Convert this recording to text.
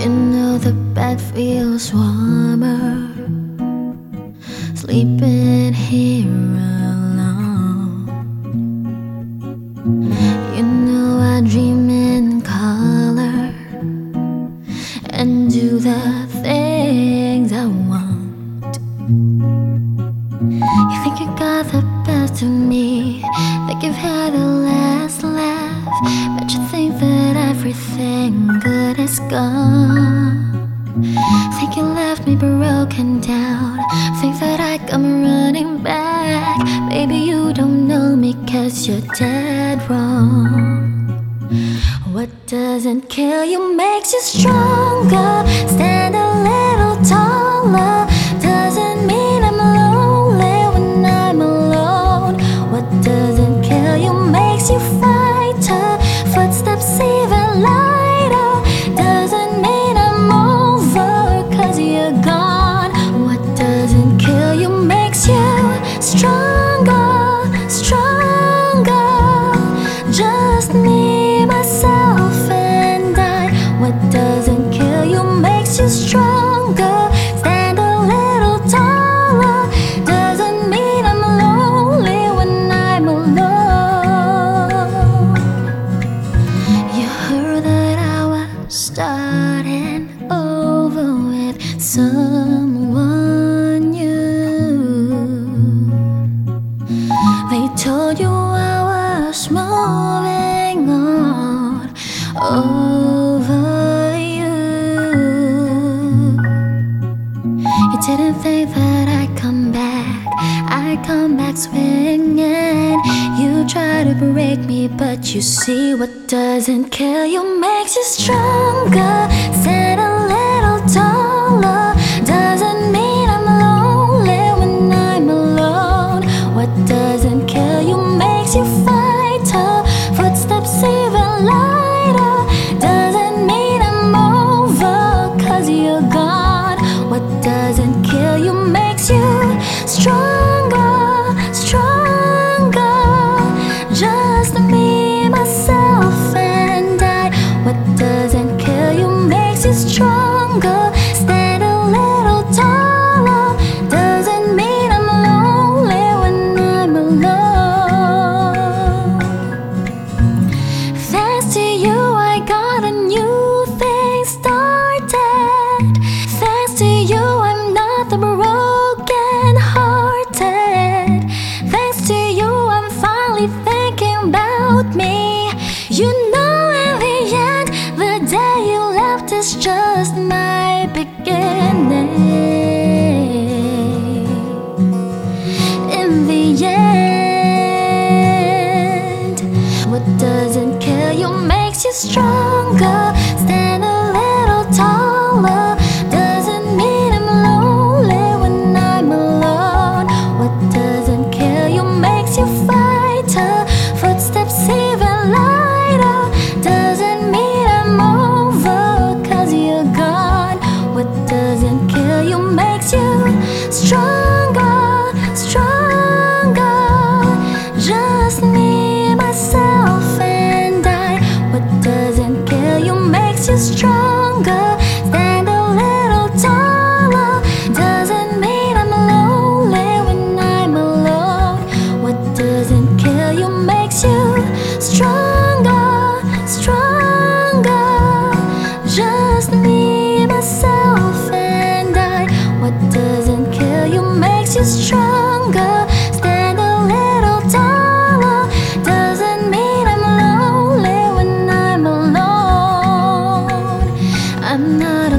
You know the bed feels warmer sleeping here alone. You know I dream in color and do the things I want. You think you got the best of me, Think you've had a everything good is gone. Think you left me broken down. Think that I come running back. Baby, you don't know me cause you're dead wrong. What doesn't kill you makes you stronger. Stand a stronger. Stand a little taller. Doesn't mean I'm lonely when I'm alone. You heard that I was starting over with someone new. They told you I was moving on over didn't think that I'd come back. I come back swinging. You try to break me, but you see what doesn't kill you makes you stronger. Just me, stronger. Stand a little taller. Doesn't mean I'm lonely when I'm alone. What doesn't kill you makes you fighter. Footsteps even lighter. Doesn't mean I'm over cause you're gone. What doesn't kill you makes you I'm I'm alone. I'm not